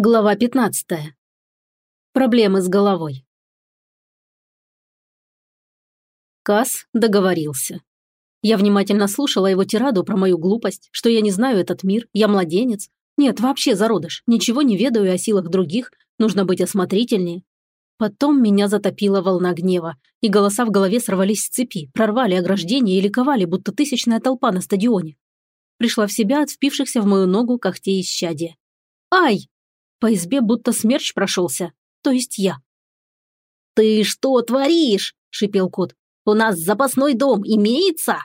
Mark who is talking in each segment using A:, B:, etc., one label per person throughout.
A: Глава 15. Проблемы с головой. Кас договорился. Я внимательно слушала его тираду про мою глупость, что я не знаю этот мир, я младенец. Нет, вообще зародыш, ничего не ведаю о силах других, нужно быть осмотрительнее. Потом меня затопила волна гнева, и голоса в голове сорвались с цепи, прорвали ограждение и ликовали, будто тысячная толпа на стадионе. Пришла в себя от впившихся в мою ногу когтей исчадия. «Ай!» По избе будто смерч прошелся, то есть я.
B: «Ты что творишь?» – шипел кот. «У нас запасной дом имеется?»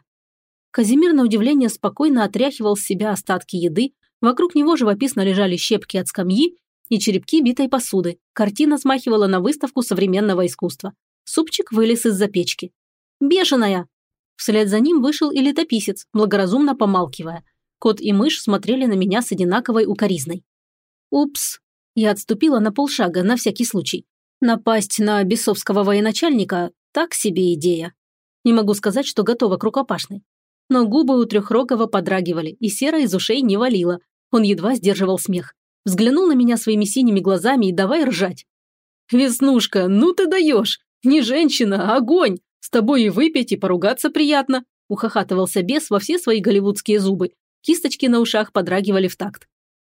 A: Казимир на удивление спокойно отряхивал с себя остатки еды, вокруг него живописно лежали щепки от скамьи и черепки битой посуды. Картина смахивала на выставку современного искусства. Супчик вылез из-за печки. «Бешеная!» Вслед за ним вышел и летописец, благоразумно помалкивая. Кот и мышь смотрели на меня с одинаковой укоризной. «Упс, я отступила на полшага, на всякий случай. Напасть на бесовского военачальника – так себе идея. Не могу сказать, что готова к рукопашной. Но губы у Трехрогова подрагивали, и сера из ушей не валила. Он едва сдерживал смех. Взглянул на меня своими синими глазами и давай ржать. «Веснушка, ну ты даешь! Не женщина, а огонь! С тобой и выпить, и поругаться приятно!» Ухахатывался бес во все свои голливудские зубы. Кисточки на ушах подрагивали в такт.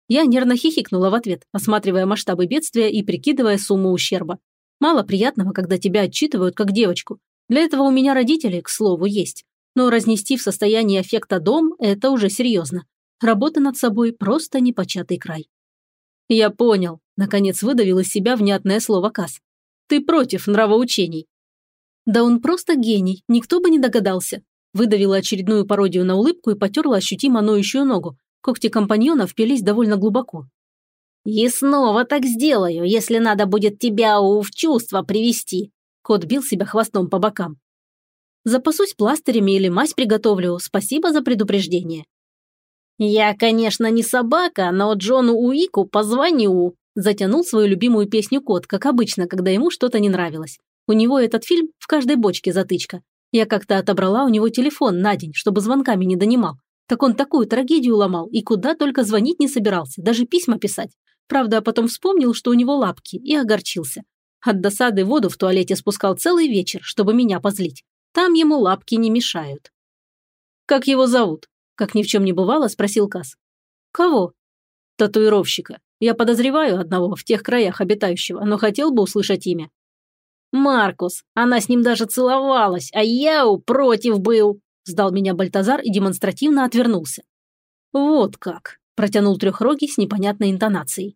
A: Я нервно хихикнула в ответ, осматривая масштабы бедствия и прикидывая сумму ущерба. Мало приятного, когда тебя отчитывают как девочку. Для этого у меня родители, к слову, есть. Но разнести в состоянии эффекта дом – это уже серьезно. Работа над собой – просто непочатый край. Я понял. Наконец выдавил из себя внятное слово Кас. Ты против нравоучений. Да он просто гений, никто бы не догадался. Выдавила очередную пародию на улыбку и потерла ощутимо ноющую ногу, Когти компаньона впились довольно глубоко.
B: «И снова так сделаю, если надо будет тебя в чувство привести. Кот бил себя хвостом по бокам.
A: «Запасусь пластырями или мазь приготовлю. Спасибо за предупреждение».
B: «Я, конечно, не собака, но Джону Уику позвоню», затянул свою любимую песню кот, как обычно, когда ему что-то не нравилось. У него этот фильм в каждой бочке затычка. Я как-то отобрала у него телефон на день, чтобы звонками не донимал. Так он такую трагедию ломал и куда только звонить не собирался, даже письма писать. Правда, потом вспомнил, что у него лапки, и огорчился. От досады воду в туалете спускал целый вечер, чтобы меня позлить. Там ему лапки не мешают. «Как его зовут?» – как ни в чем не бывало, спросил Кас. «Кого?» «Татуировщика. Я подозреваю одного в тех краях обитающего, но хотел бы услышать имя». «Маркус. Она с ним даже целовалась, а я у против был», Сдал меня Бальтазар и демонстративно отвернулся. «Вот как!» – протянул трехрогий с непонятной интонацией.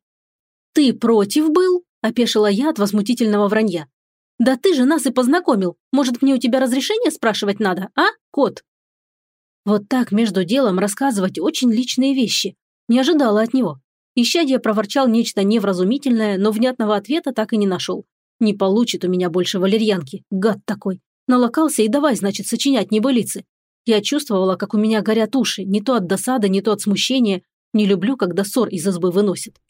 B: «Ты против был?» – опешила я от возмутительного вранья. «Да ты же нас и познакомил. Может, мне у тебя разрешение спрашивать надо, а, кот?» Вот так между делом рассказывать очень личные вещи. Не ожидала от него. Ищадья проворчал нечто невразумительное, но внятного ответа так и не нашел. Не получит у меня больше валерьянки, гад такой. Налокался и давай, значит, сочинять небылицы. Я чувствовала, как у меня горят уши, не то от досады, не то от смущения. Не люблю, когда ссор из избы выносит.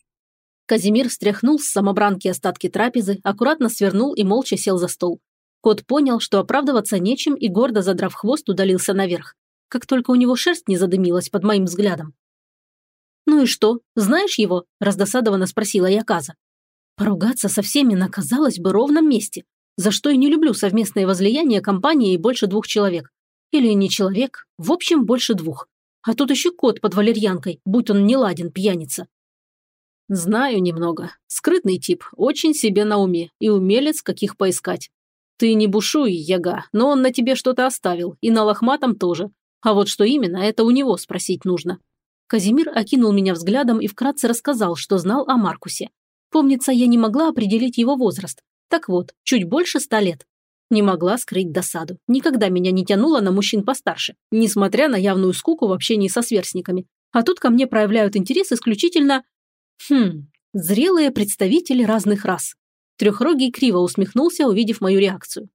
B: Казимир стряхнул с самобранки остатки трапезы, аккуратно свернул и молча сел за стол. Кот понял, что оправдываться нечем и, гордо задрав хвост, удалился наверх. Как только у него шерсть не задымилась под моим взглядом. «Ну и что, знаешь его?» – раздосадованно спросила я Каза. Поругаться со всеми на, казалось бы, ровном месте, за что и не люблю совместное возлияние компании и больше двух человек. Или не человек, в общем, больше двух. А тут еще кот под валерьянкой, будь он не ладен, пьяница. Знаю немного. Скрытный тип, очень себе на уме и умелец, каких поискать. Ты не бушуй, яга, но он на тебе что-то оставил, и на лохматом тоже. А вот что именно, это у него спросить нужно. Казимир окинул меня взглядом и вкратце рассказал, что знал о Маркусе. Помнится, я не могла определить его возраст. Так вот, чуть больше ста лет. Не могла скрыть досаду. Никогда меня не тянуло на мужчин постарше, несмотря на явную скуку в общении со сверстниками. А тут ко мне проявляют интерес исключительно... Хм, зрелые представители разных рас. Трехрогий криво усмехнулся, увидев мою реакцию.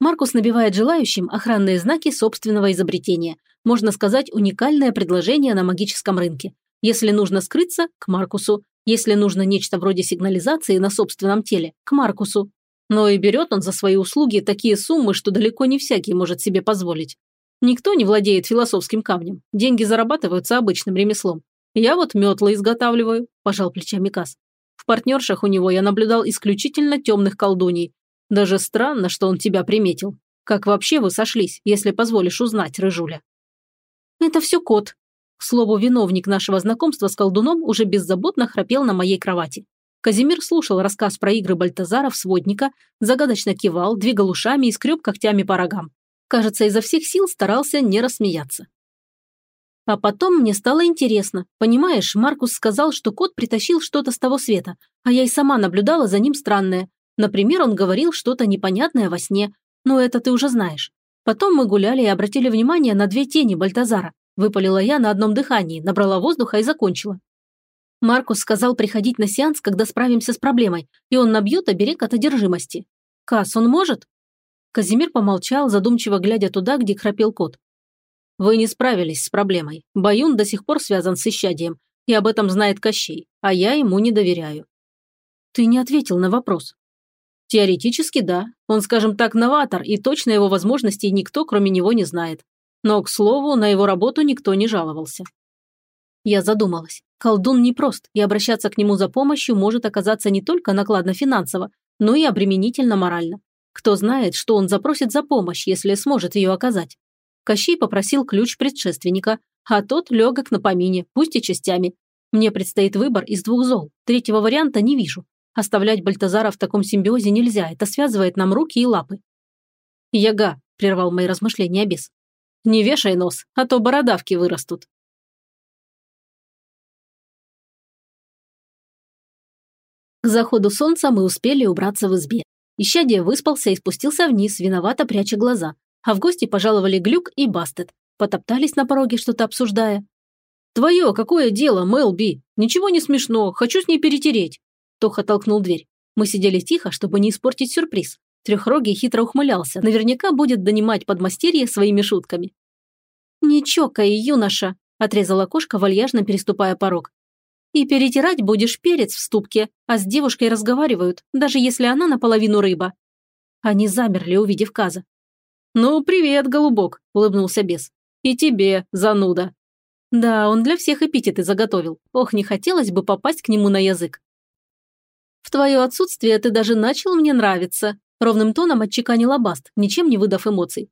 B: Маркус набивает желающим охранные знаки собственного изобретения. Можно сказать, уникальное предложение на магическом рынке. Если нужно скрыться – к Маркусу. Если нужно нечто вроде сигнализации на собственном теле – к Маркусу. Но и берет он за свои услуги такие суммы, что далеко не всякий может себе позволить. Никто не владеет философским камнем. Деньги зарабатываются обычным ремеслом. Я вот метлы изготавливаю, пожал плечами Кас.
A: партнершах у него я наблюдал исключительно темных колдуней. Даже странно, что он тебя приметил. Как вообще вы сошлись, если позволишь узнать, Рыжуля?» «Это все кот». К слову, виновник нашего знакомства с колдуном уже беззаботно храпел на моей кровати. Казимир слушал рассказ про игры в сводника, загадочно кивал, двигал ушами и скреб когтями по рогам. Кажется, изо всех сил старался не рассмеяться. А потом мне стало интересно. Понимаешь, Маркус сказал, что кот притащил что-то с того света, а я и сама наблюдала за ним странное. Например, он говорил что-то непонятное во сне. Но это ты уже знаешь. Потом мы гуляли и обратили внимание на две тени Бальтазара. Выпалила я на одном дыхании, набрала воздуха и закончила. Маркус сказал приходить на сеанс, когда справимся с проблемой, и он набьет оберег от одержимости. Кас, он может? Казимир помолчал, задумчиво глядя туда, где храпел кот. Вы не справились с проблемой. Баюн до сих пор связан с исчадием, и об этом знает Кощей, а я ему не доверяю. Ты не ответил на вопрос. Теоретически да. Он, скажем так, новатор, и точно его возможностей никто, кроме него, не знает. Но, к слову, на его работу никто не жаловался. Я задумалась. Колдун непрост, и обращаться к нему за помощью может оказаться не только накладно финансово, но и обременительно морально. Кто знает, что он запросит за помощь, если сможет ее оказать. Кощей попросил ключ предшественника, а тот легок на помине, пусть и частями. Мне предстоит выбор из двух зол. Третьего варианта не вижу. Оставлять Бальтазара в таком симбиозе нельзя, это связывает нам руки и лапы. «Яга», – прервал мои размышления бес. «Не вешай нос, а то бородавки вырастут». К заходу солнца мы успели убраться в избе. Ищадия выспался и спустился вниз, виновато пряча глаза а в гости пожаловали Глюк и Бастет. Потоптались на пороге, что-то обсуждая. «Твое какое дело, Мелби? Ничего не смешно, хочу с ней перетереть». Тоха толкнул дверь. Мы сидели тихо, чтобы не испортить сюрприз. Трехрогий хитро ухмылялся, наверняка будет донимать подмастерье своими шутками. «Не чокай, юноша», – отрезала кошка, вальяжно переступая порог. «И перетирать будешь перец в ступке, а с девушкой разговаривают, даже если она наполовину рыба». Они замерли, увидев Каза. «Ну, привет, голубок», – улыбнулся бес. «И тебе, зануда». Да, он для всех эпитеты заготовил. Ох, не хотелось бы попасть к нему на язык. «В твое отсутствие ты даже начал мне нравиться», – ровным тоном отчеканила Баст, ничем не выдав эмоций.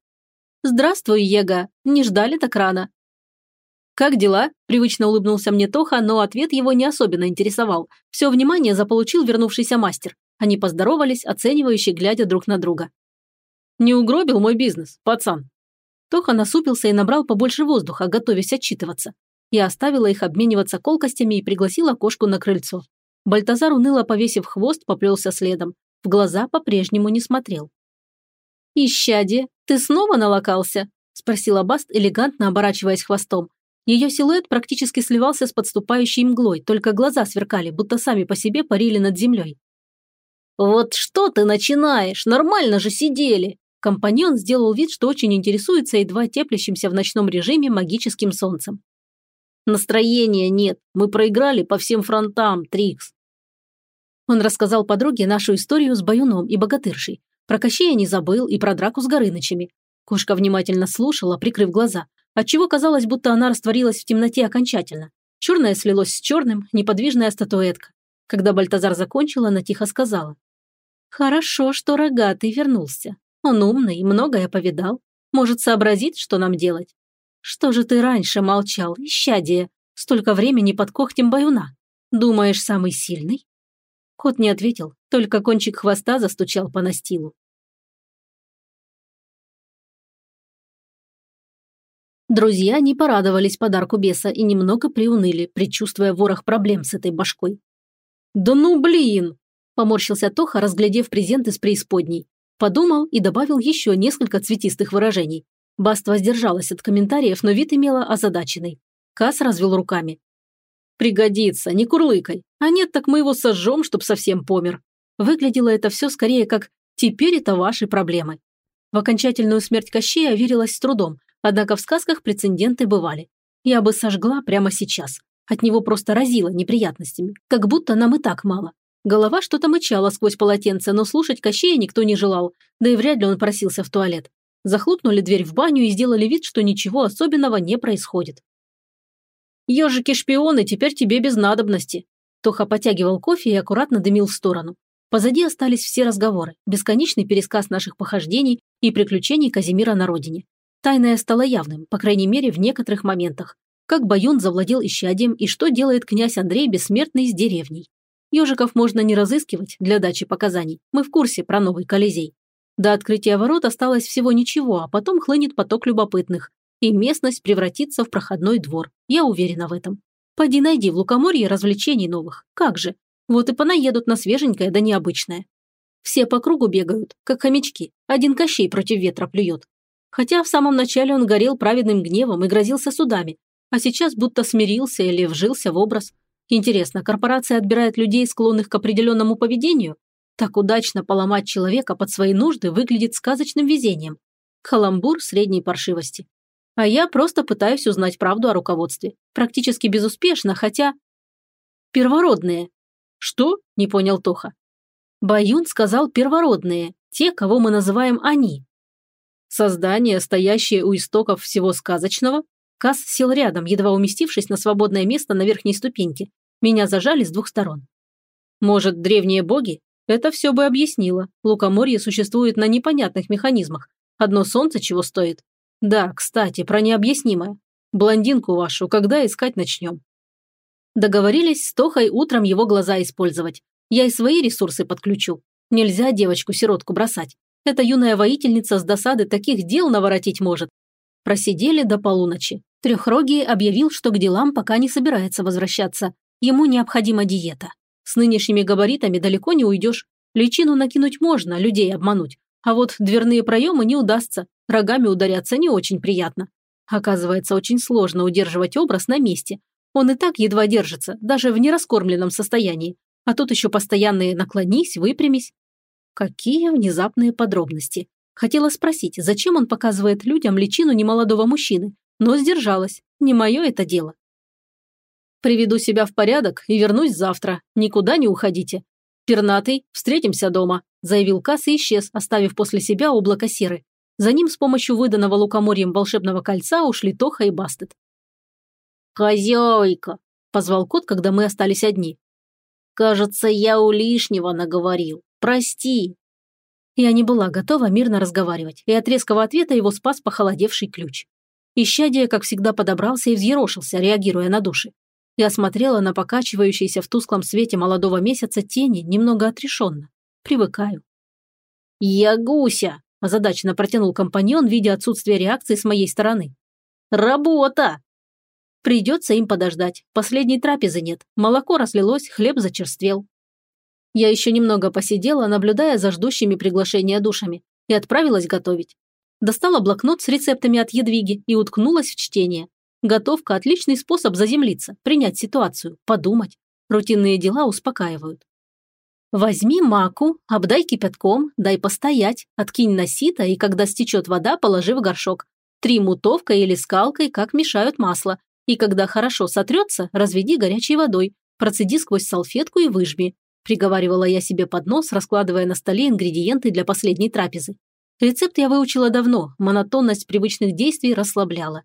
A: «Здравствуй, Ега. Не ждали так рано». «Как дела?» – привычно улыбнулся мне Тоха, но ответ его не особенно интересовал. Все внимание заполучил вернувшийся мастер. Они поздоровались, оценивающе глядя друг на друга. Не угробил мой бизнес, пацан?» Тоха насупился и набрал побольше воздуха, готовясь отчитываться. Я оставила их обмениваться колкостями и пригласила кошку на крыльцо. Бальтазар, уныло повесив хвост, поплелся следом. В глаза по-прежнему не смотрел. «Ищади, ты снова налокался?» – спросила Баст, элегантно оборачиваясь хвостом. Ее силуэт практически сливался с подступающей мглой, только глаза сверкали, будто сами по себе парили над землей. «Вот что ты начинаешь? Нормально же сидели!» Компаньон сделал вид, что очень интересуется едва теплящимся в ночном режиме магическим солнцем. «Настроения нет. Мы проиграли по всем фронтам, Трикс». Он рассказал подруге нашу историю с Баюном и Богатыршей. Про Кощея не забыл и про драку с Горынычами. Кошка внимательно слушала, прикрыв глаза, отчего казалось, будто она растворилась в темноте окончательно. Черное слилось с черным, неподвижная статуэтка. Когда Бальтазар закончил, она тихо сказала. «Хорошо, что рогатый вернулся. Он умный, многое повидал. Может сообразить, что нам делать. Что же ты раньше молчал, исчадие? Столько времени под когтем баюна. Думаешь, самый сильный?» Кот не ответил, только кончик хвоста застучал по настилу. Друзья не порадовались подарку беса и немного приуныли, предчувствуя ворох проблем с этой башкой. «Да ну блин!» – поморщился Тоха, разглядев презент из преисподней. Подумал и добавил еще несколько цветистых выражений. Баст воздержалась от комментариев, но вид имела озадаченный. Кас развел руками. «Пригодится, не курлыкай. А нет, так мы его сожжем, чтоб совсем помер». Выглядело это все скорее как «теперь это ваши проблемы». В окончательную смерть Кощея верилась с трудом, однако в сказках прецеденты бывали. Я бы сожгла прямо сейчас. От него просто разило неприятностями, как будто нам и так мало. Голова что-то мычала сквозь полотенце, но слушать Кощея никто не желал, да и вряд ли он просился в туалет. Захлопнули дверь в баню и сделали вид, что ничего особенного не происходит. «Ежики-шпионы теперь тебе без надобности». Тоха потягивал кофе и аккуратно дымил в сторону. Позади остались все разговоры, бесконечный пересказ наших похождений и приключений Казимира на родине. Тайное стало явным, по крайней мере, в некоторых моментах. Как Баюн завладел исчадием и что делает князь Андрей Бессмертный с деревней. Ежиков можно не разыскивать для дачи показаний, мы в курсе про новый Колизей. До открытия ворот осталось всего ничего, а потом хлынет поток любопытных, и местность превратится в проходной двор. Я уверена в этом. Пойди найди в Лукоморье развлечений новых. Как же? Вот и понаедут на свеженькое да необычное. Все по кругу бегают, как хомячки. Один Кощей против ветра плюет. Хотя в самом начале он горел праведным гневом и грозился судами, а сейчас будто смирился или вжился в образ. Интересно, корпорация отбирает людей, склонных к определенному поведению? Так удачно поломать человека под свои нужды выглядит сказочным везением. Каламбур средней паршивости. А я просто пытаюсь узнать правду о руководстве. Практически безуспешно, хотя... Первородные. Что? Не понял Тоха. Баюн сказал первородные, те, кого мы называем они. Создание, стоящее у истоков всего сказочного? Кас сел рядом, едва уместившись на свободное место на верхней ступеньке. Меня зажали с двух сторон. Может, древние боги? Это все бы объяснило. Лукоморье существует на непонятных механизмах. Одно солнце чего стоит. Да, кстати, про необъяснимое. Блондинку вашу когда искать начнем? Договорились с Тохой утром его глаза использовать. Я и свои ресурсы подключу. Нельзя девочку-сиротку бросать. Эта юная воительница с досады таких дел наворотить может. Просидели до полуночи. Трехрогий объявил, что к делам пока не собирается возвращаться. Ему необходима диета. С нынешними габаритами далеко не уйдешь. Личину накинуть можно, людей обмануть. А вот дверные проемы не удастся. Рогами ударяться не очень приятно. Оказывается, очень сложно удерживать образ на месте. Он и так едва держится, даже в нераскормленном состоянии. А тут еще постоянные «наклонись», «выпрямись». Какие внезапные подробности. Хотела спросить, зачем он показывает людям личину немолодого мужчины, но сдержалась. Не мое это дело. Приведу себя в порядок и вернусь завтра. Никуда не уходите. Пернатый, встретимся дома», – заявил Касс и исчез, оставив после себя облако серы. За ним с помощью выданного лукоморьем волшебного кольца ушли Тоха и Бастет.
B: «Хозяйка!»
A: – позвал кот, когда мы остались одни.
B: «Кажется, я у лишнего наговорил. Прости».
A: Я не была готова мирно разговаривать, и от резкого ответа его спас похолодевший ключ. Исчадие, как всегда, подобрался и взъерошился, реагируя на души. Я смотрела на покачивающиеся в тусклом свете молодого месяца тени немного отрешенно. Привыкаю.
B: «Я гуся!» – озадаченно протянул компаньон, видя отсутствие реакции с моей стороны. «Работа!»
A: Придется им подождать. Последней трапезы нет. Молоко разлилось, хлеб зачерствел. Я еще немного посидела, наблюдая за ждущими приглашения душами, и отправилась готовить. Достала блокнот с рецептами от Едвиги и уткнулась в чтение. Готовка – отличный способ заземлиться, принять ситуацию, подумать. Рутинные дела успокаивают. Возьми маку, обдай кипятком, дай постоять, откинь на сито и когда стечет вода, положи в горшок. Три мутовкой или скалкой, как мешают масло. И когда хорошо сотрется, разведи горячей водой, процеди сквозь салфетку и выжми. Приговаривала я себе под нос, раскладывая на столе ингредиенты для последней трапезы. Рецепт я выучила давно, монотонность привычных действий расслабляла.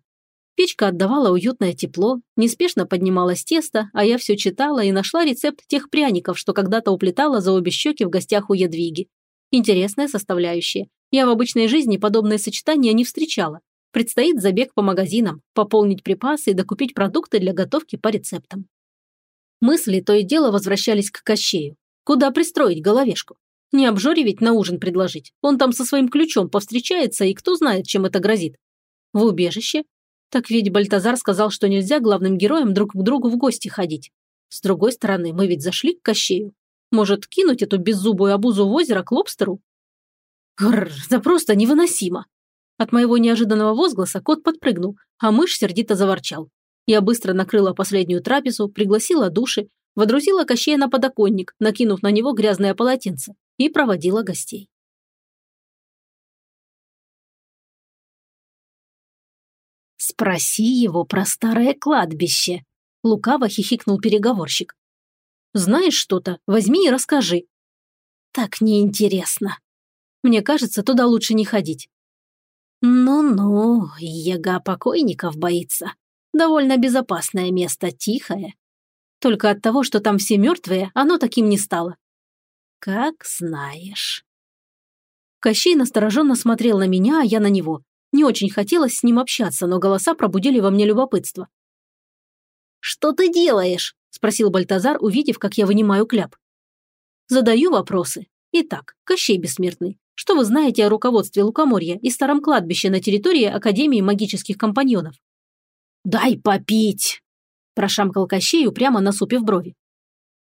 A: Печка отдавала уютное тепло, неспешно поднималось тесто, а я все читала и нашла рецепт тех пряников, что когда-то уплетала за обе щеки в гостях у Ядвиги. Интересная составляющая. Я в обычной жизни подобное сочетание не встречала. Предстоит забег по магазинам, пополнить припасы и докупить продукты для готовки по рецептам. Мысли то и дело возвращались к Кощею. Куда пристроить головешку? Не обжоре ведь на ужин предложить. Он там со своим ключом повстречается, и кто знает, чем это грозит. В убежище? Так ведь Бальтазар сказал, что нельзя главным героям друг к другу в гости ходить. С другой стороны, мы ведь зашли к Кощею. Может, кинуть эту беззубую обузу в озеро к лобстеру? Гррр, это просто невыносимо. От моего неожиданного возгласа кот подпрыгнул, а мышь сердито заворчал. Я быстро накрыла последнюю трапезу, пригласила души, водрузила Кощея на подоконник, накинув на него грязное полотенце, и проводила гостей.
B: «Спроси его про старое кладбище», – лукаво хихикнул переговорщик.
A: «Знаешь что-то? Возьми и расскажи».
B: «Так неинтересно».
A: «Мне кажется, туда лучше не ходить».
B: «Ну-ну, яга покойников боится. Довольно безопасное место, тихое».
A: Только от того, что там все мертвые, оно таким не стало. Как знаешь. Кощей настороженно смотрел на меня, а я на него. Не очень хотелось с ним общаться, но голоса пробудили во мне любопытство.
B: «Что ты делаешь?» – спросил Бальтазар, увидев, как я вынимаю кляп.
A: Задаю вопросы. Итак, Кощей Бессмертный, что вы знаете о руководстве Лукоморья и старом кладбище на территории Академии магических компаньонов?
B: «Дай попить!» – прошамкал Кощей, упрямо насупив брови.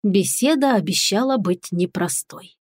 A: Беседа обещала быть непростой.